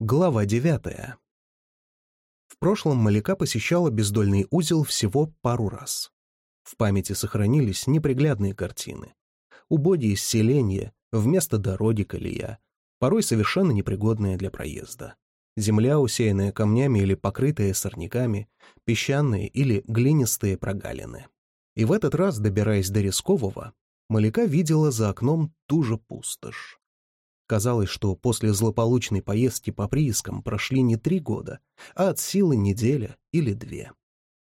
Глава девятая. В прошлом Маляка посещала бездольный узел всего пару раз. В памяти сохранились неприглядные картины. Убогие селения, вместо дороги колея, порой совершенно непригодная для проезда. Земля, усеянная камнями или покрытая сорняками, песчаные или глинистые прогалины. И в этот раз, добираясь до Рискового, Маляка видела за окном ту же пустошь. Казалось, что после злополучной поездки по приискам прошли не три года, а от силы неделя или две.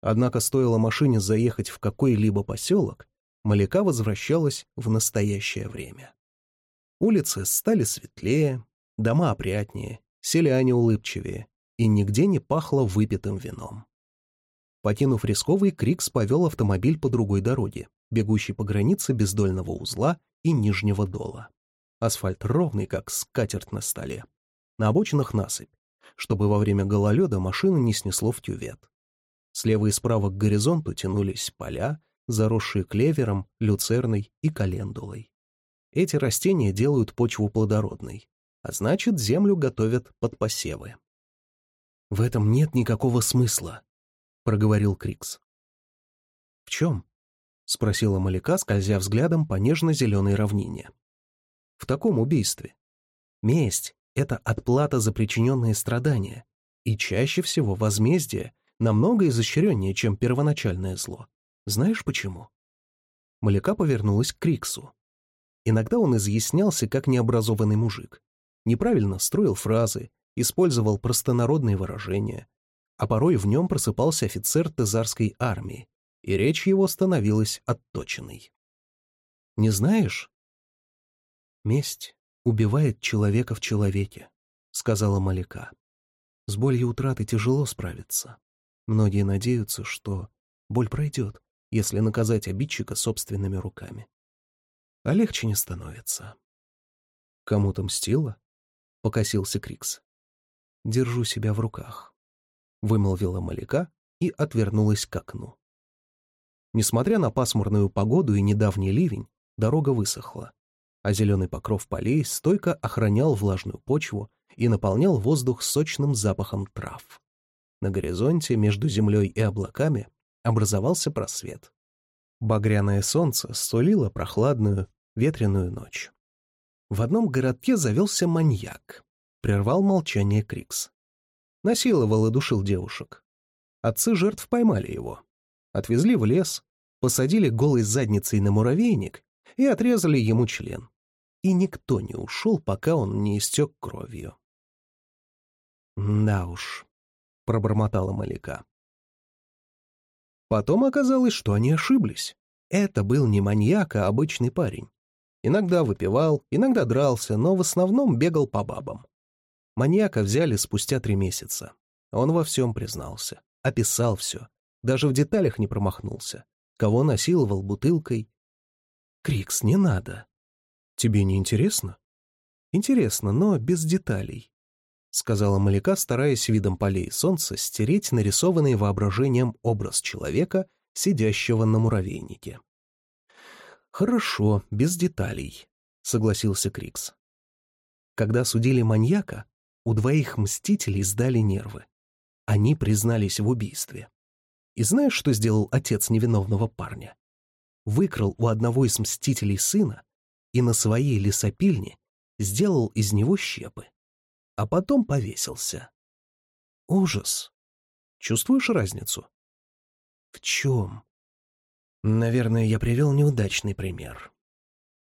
Однако стоило машине заехать в какой-либо поселок, Маляка возвращалась в настоящее время. Улицы стали светлее, дома опрятнее, селяне улыбчивее, и нигде не пахло выпитым вином. Покинув рисковый, Крикс повел автомобиль по другой дороге, бегущей по границе бездольного узла и нижнего дола. Асфальт ровный, как скатерть на столе. На обочинах насыпь, чтобы во время гололеда машину не снесло в тювет. Слева и справа к горизонту тянулись поля, заросшие клевером, люцерной и календулой. Эти растения делают почву плодородной, а значит, землю готовят под посевы. «В этом нет никакого смысла», — проговорил Крикс. «В чем?» — спросила Маляка, скользя взглядом по нежно-зеленой равнине в таком убийстве. Месть — это отплата за причиненные страдания, и чаще всего возмездие намного изощреннее, чем первоначальное зло. Знаешь почему? Маляка повернулась к Криксу. Иногда он изъяснялся как необразованный мужик. Неправильно строил фразы, использовал простонародные выражения, а порой в нем просыпался офицер тезарской армии, и речь его становилась отточенной. «Не знаешь?» «Месть убивает человека в человеке», — сказала Маляка. «С болью утраты тяжело справиться. Многие надеются, что боль пройдет, если наказать обидчика собственными руками. А легче не становится». «Кому-то мстила?» — покосился Крикс. «Держу себя в руках», — вымолвила Маляка и отвернулась к окну. Несмотря на пасмурную погоду и недавний ливень, дорога высохла а зеленый покров полей стойко охранял влажную почву и наполнял воздух сочным запахом трав. На горизонте между землей и облаками образовался просвет. Багряное солнце сулило прохладную, ветреную ночь. В одном городке завелся маньяк. Прервал молчание Крикс. Насиловал и душил девушек. Отцы жертв поймали его. Отвезли в лес, посадили голой задницей на муравейник и отрезали ему член. И никто не ушел, пока он не истек кровью. «Да уж», — пробормотала Маляка. Потом оказалось, что они ошиблись. Это был не маньяк, а обычный парень. Иногда выпивал, иногда дрался, но в основном бегал по бабам. Маньяка взяли спустя три месяца. Он во всем признался, описал все, даже в деталях не промахнулся. Кого насиловал бутылкой, Крикс, не надо. Тебе не интересно? Интересно, но без деталей, сказала Маляка, стараясь видом полей солнца стереть нарисованный воображением образ человека, сидящего на муравейнике. Хорошо, без деталей, согласился Крикс. Когда судили маньяка, у двоих мстителей сдали нервы. Они признались в убийстве. И знаешь, что сделал отец невиновного парня? Выкрал у одного из мстителей сына и на своей лесопильне сделал из него щепы, а потом повесился. Ужас. Чувствуешь разницу? В чем? Наверное, я привел неудачный пример.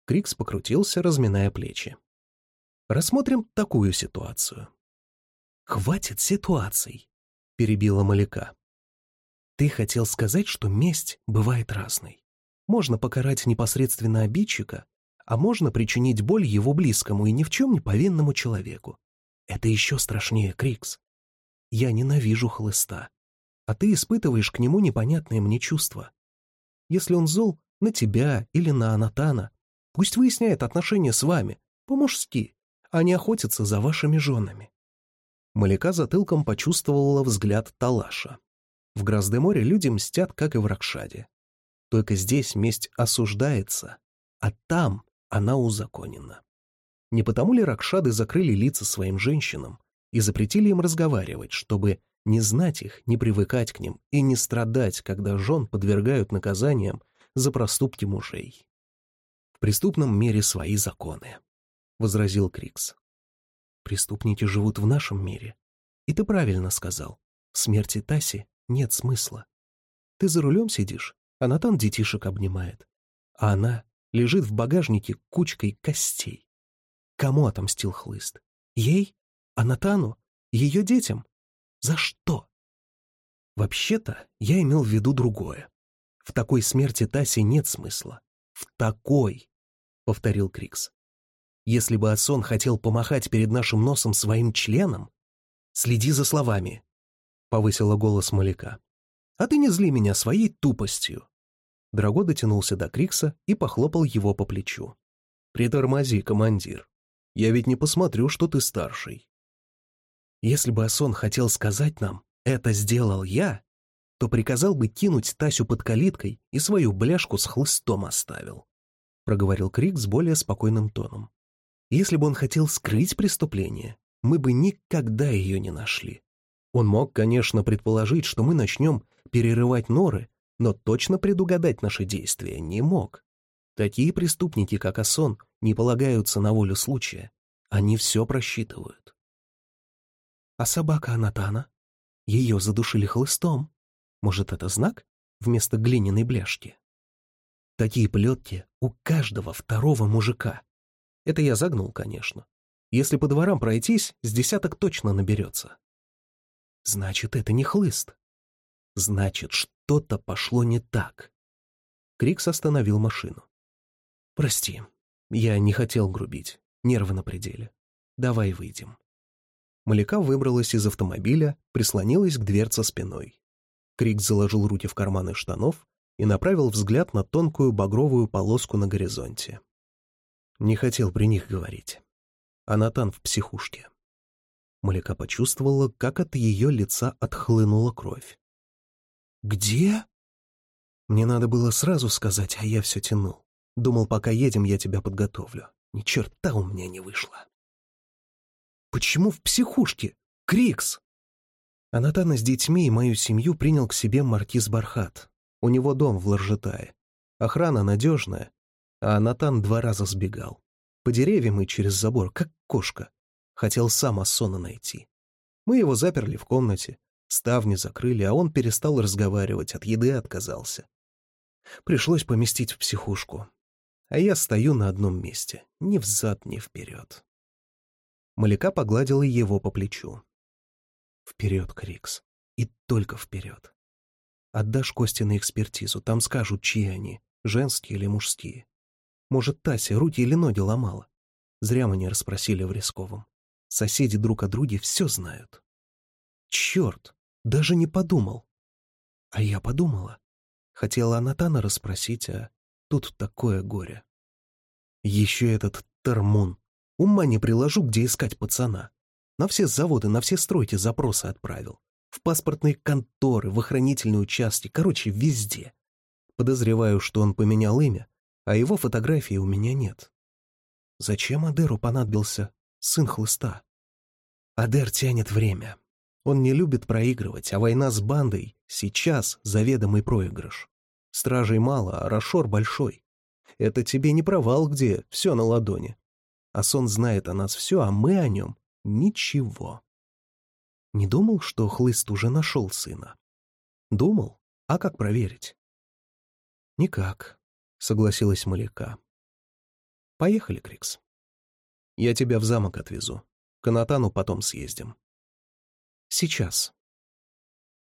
Крикс покрутился, разминая плечи. Рассмотрим такую ситуацию. «Хватит ситуаций», — перебила Маляка. «Ты хотел сказать, что месть бывает разной. Можно покарать непосредственно обидчика, а можно причинить боль его близкому и ни в чем не повинному человеку. Это еще страшнее, Крикс. Я ненавижу хлыста, а ты испытываешь к нему непонятные мне чувства. Если он зол на тебя или на Анатана, пусть выясняет отношения с вами, по-мужски, а не охотится за вашими женами. Маляка затылком почувствовала взгляд Талаша. В Гроздеморе люди мстят, как и в Ракшаде. Только здесь месть осуждается, а там она узаконена. Не потому ли Ракшады закрыли лица своим женщинам, и запретили им разговаривать, чтобы не знать их, не привыкать к ним и не страдать, когда жен подвергают наказаниям за проступки мужей. «В преступном мире свои законы», — возразил Крикс. «Преступники живут в нашем мире. И ты правильно сказал. В смерти Таси нет смысла. Ты за рулем сидишь, а Натан детишек обнимает. А она лежит в багажнике кучкой костей. Кому отомстил хлыст? Ей? А Натану? Ее детям? За что? Вообще-то я имел в виду другое. В такой смерти Таси нет смысла. В такой, — повторил Крикс. Если бы Асон хотел помахать перед нашим носом своим членом, следи за словами, — повысила голос Маляка. А ты не зли меня своей тупостью. Драго дотянулся до Крикса и похлопал его по плечу. «Притормози, командир. Я ведь не посмотрю, что ты старший». Если бы Асон хотел сказать нам «это сделал я», то приказал бы кинуть Тасю под калиткой и свою бляшку с хлыстом оставил. Проговорил Крик с более спокойным тоном. Если бы он хотел скрыть преступление, мы бы никогда ее не нашли. Он мог, конечно, предположить, что мы начнем перерывать норы но точно предугадать наши действия не мог. Такие преступники, как Асон, не полагаются на волю случая. Они все просчитывают. А собака Анатана? Ее задушили хлыстом. Может, это знак вместо глиняной бляшки? Такие плетки у каждого второго мужика. Это я загнул, конечно. Если по дворам пройтись, с десяток точно наберется. Значит, это не хлыст. Значит, что-то пошло не так. Крикс остановил машину. «Прости, я не хотел грубить. Нервы на пределе. Давай выйдем». Маляка выбралась из автомобиля, прислонилась к дверце спиной. Крикс заложил руки в карманы штанов и направил взгляд на тонкую багровую полоску на горизонте. Не хотел при них говорить. А Натан в психушке. Маляка почувствовала, как от ее лица отхлынула кровь. «Где?» Мне надо было сразу сказать, а я все тянул. Думал, пока едем, я тебя подготовлю. Ни черта у меня не вышло. «Почему в психушке? Крикс!» Анатана с детьми и мою семью принял к себе маркиз Бархат. У него дом в Ларжетае. Охрана надежная, а Анатан два раза сбегал. По деревьям и через забор, как кошка. Хотел сам Ассона найти. Мы его заперли в комнате, Ставни закрыли, а он перестал разговаривать, от еды отказался. Пришлось поместить в психушку. А я стою на одном месте, ни взад, ни вперед. Маляка погладила его по плечу. Вперед, Крикс. И только вперед. Отдашь кости на экспертизу, там скажут, чьи они, женские или мужские. Может, Тася руки или ноги ломала. Зря мы не расспросили в Рисковом. Соседи друг о друге все знают. Черт! Даже не подумал. А я подумала. Хотела Натана расспросить, а тут такое горе. Еще этот Термун. Ума не приложу, где искать пацана. На все заводы, на все стройки запросы отправил. В паспортные конторы, в охранительные участки, короче, везде. Подозреваю, что он поменял имя, а его фотографии у меня нет. Зачем Адеру понадобился сын хлыста? Адер тянет время, он не любит проигрывать, а война с бандой сейчас заведомый проигрыш. Стражей мало, а Рашор большой. Это тебе не провал, где все на ладони. А сон знает о нас все, а мы о нем ничего. Не думал, что Хлыст уже нашел сына? Думал. А как проверить? Никак, согласилась Маляка. Поехали, Крикс. Я тебя в замок отвезу. К Анатану потом съездим. Сейчас.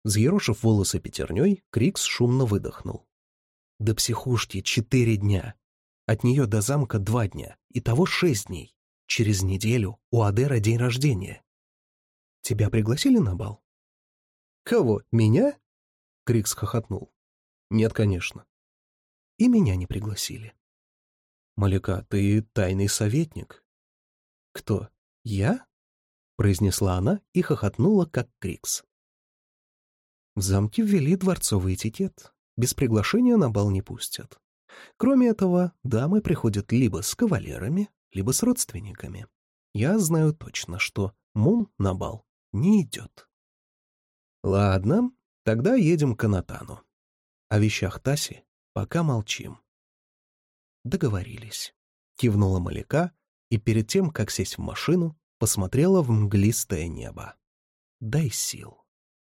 Взъерошив волосы пятерней, Крикс шумно выдохнул. До психушки четыре дня. От нее до замка два дня. Итого шесть дней. Через неделю у Адера день рождения. Тебя пригласили на бал? Кого, меня? Крикс хохотнул. Нет, конечно. И меня не пригласили. Маляка, ты тайный советник. Кто, я? Произнесла она и хохотнула, как Крикс. В замке ввели дворцовый этикет. Без приглашения на бал не пустят. Кроме этого, дамы приходят либо с кавалерами, либо с родственниками. Я знаю точно, что Мун на бал не идет. Ладно, тогда едем к Анатану. О вещах Таси пока молчим. Договорились. Кивнула Маляка и перед тем, как сесть в машину, посмотрела в мглистое небо. Дай сил.